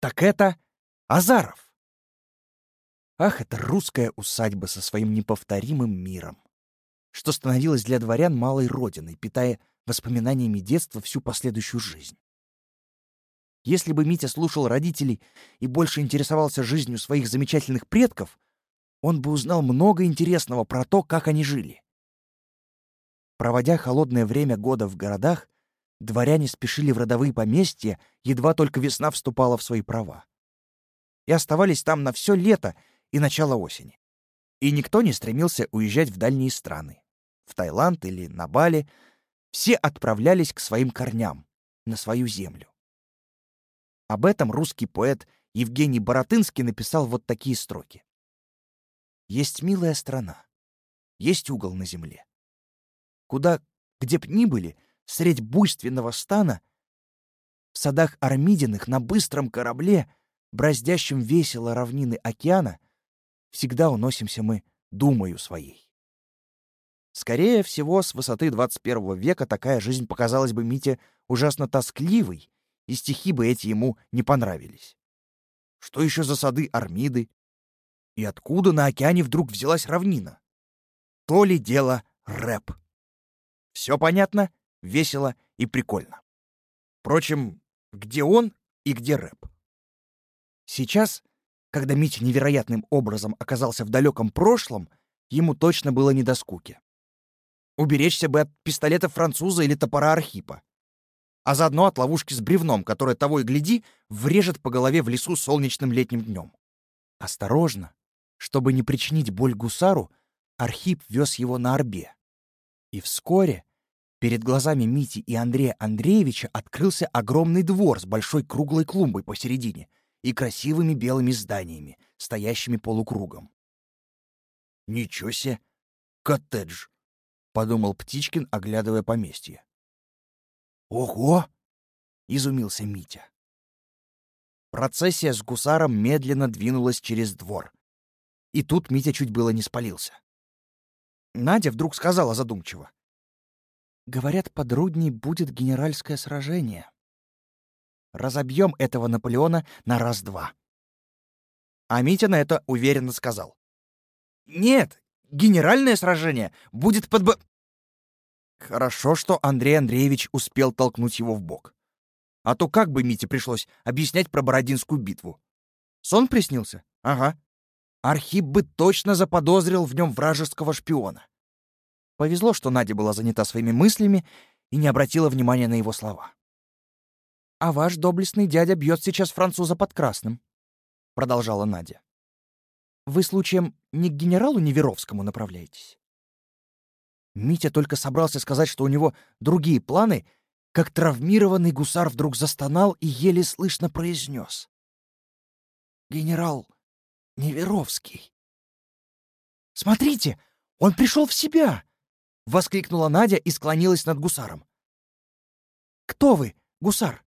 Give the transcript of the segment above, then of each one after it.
Так это Азаров. Ах, это русская усадьба со своим неповторимым миром, что становилась для дворян малой родиной, питая воспоминаниями детства всю последующую жизнь. Если бы Митя слушал родителей и больше интересовался жизнью своих замечательных предков, он бы узнал много интересного про то, как они жили. Проводя холодное время года в городах, дворяне спешили в родовые поместья, едва только весна вступала в свои права. И оставались там на все лето и начало осени. И никто не стремился уезжать в дальние страны. В Таиланд или на Бали все отправлялись к своим корням, на свою землю. Об этом русский поэт Евгений Боротынский написал вот такие строки. «Есть милая страна, есть угол на земле, куда, где б ни были, средь буйственного стана, в садах Армидиных на быстром корабле, браздящем весело равнины океана, всегда уносимся мы думою своей. Скорее всего, с высоты 21 века такая жизнь показалась бы Мите ужасно тоскливой, и стихи бы эти ему не понравились. Что еще за сады Армиды? И откуда на океане вдруг взялась равнина? То ли дело рэп. Все понятно, весело и прикольно. Впрочем, где он и где рэп? Сейчас, когда Митя невероятным образом оказался в далеком прошлом, ему точно было не до скуки. Уберечься бы от пистолета француза или топора Архипа. А заодно от ловушки с бревном, которая того и гляди, врежет по голове в лесу солнечным летним днем. Осторожно, чтобы не причинить боль гусару, Архип вез его на орбе. И вскоре перед глазами Мити и Андрея Андреевича открылся огромный двор с большой круглой клумбой посередине и красивыми белыми зданиями, стоящими полукругом. «Ничего себе! Коттедж!» — подумал Птичкин, оглядывая поместье. «Ого!» — изумился Митя. Процессия с гусаром медленно двинулась через двор. И тут Митя чуть было не спалился. Надя вдруг сказала задумчиво. «Говорят, под Рудней будет генеральское сражение. Разобьем этого Наполеона на раз-два». А Митя на это уверенно сказал. «Нет, генеральное сражение будет под... Хорошо, что Андрей Андреевич успел толкнуть его в бок. А то как бы Мите пришлось объяснять про Бородинскую битву? Сон приснился? Ага. Архип бы точно заподозрил в нем вражеского шпиона. Повезло, что Надя была занята своими мыслями и не обратила внимания на его слова. «А ваш доблестный дядя бьет сейчас француза под красным», — продолжала Надя. «Вы, случаем, не к генералу Неверовскому направляетесь?» Митя только собрался сказать, что у него другие планы, как травмированный гусар вдруг застонал и еле слышно произнес. «Генерал Неверовский». «Смотрите, он пришел в себя!» — воскликнула Надя и склонилась над гусаром. «Кто вы, гусар?»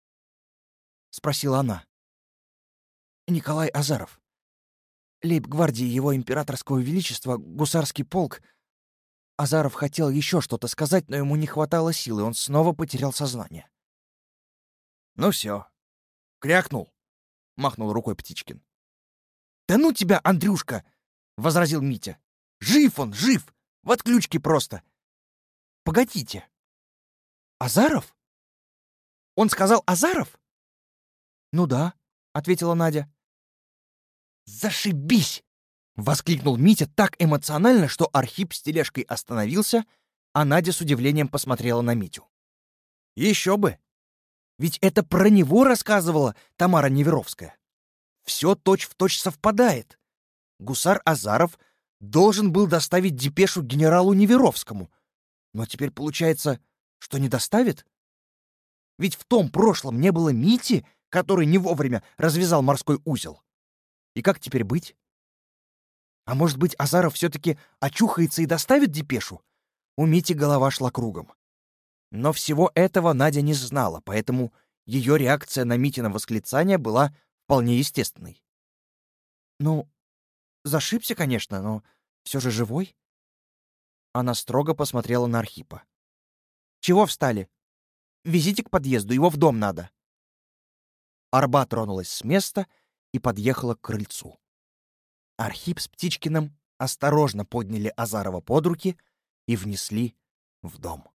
— спросила она. «Николай Азаров. Лейб-гвардии его императорского величества, гусарский полк — Азаров хотел еще что-то сказать, но ему не хватало силы, он снова потерял сознание. «Ну все, крякнул», — махнул рукой Птичкин. «Да ну тебя, Андрюшка!» — возразил Митя. «Жив он, жив! В отключке просто!» «Погодите! Азаров?» «Он сказал Азаров?» «Ну да», — ответила Надя. «Зашибись!» Воскликнул Митя так эмоционально, что Архип с тележкой остановился, а Надя с удивлением посмотрела на Митю. Еще бы! Ведь это про него рассказывала Тамара Неверовская. Все точь-в-точь совпадает. Гусар Азаров должен был доставить депешу генералу Неверовскому. Но теперь получается, что не доставит? Ведь в том прошлом не было Мити, который не вовремя развязал морской узел. И как теперь быть? А может быть, Азаров все-таки очухается и доставит депешу? У Мити голова шла кругом. Но всего этого Надя не знала, поэтому ее реакция на Митина восклицание была вполне естественной. «Ну, зашибся, конечно, но все же живой?» Она строго посмотрела на Архипа. «Чего встали? Везите к подъезду, его в дом надо». Арба тронулась с места и подъехала к крыльцу. Архип с Птичкиным осторожно подняли Азарова под руки и внесли в дом.